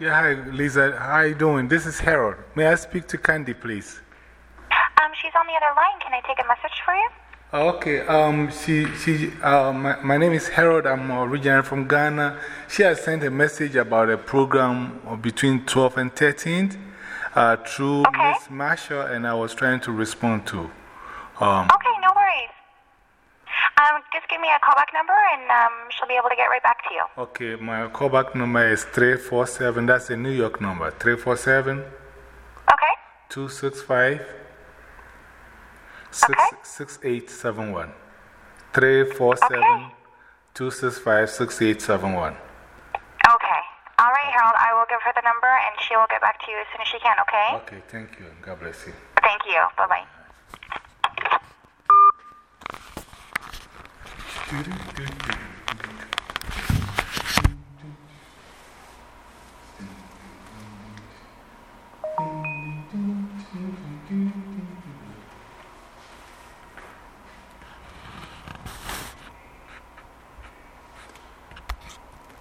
Yeah, hi, Lisa. How are you doing? This is Harold. May I speak to Candy, please? Um, she's on the other line. Can I take a message for you? Okay, um, she, she, uh, my, my name is Harold. I'm originally from Ghana. She has sent a message about a program between 12 and 13 uh, through Okay. Miss Marshall, and I was trying to respond to. Um, Okay. Um, just give me a callback number and um, she'll be able to get right back to you. okay, my callback number is 347. That's a New York number 347 Okay? 265 Okay. 6871. 347 265 6871. Okay. All right, Harold. I will give her the number and she will get back to you as soon as she can, okay? Okay, thank you. God bless you. Thank you. Bye bye. Thank you.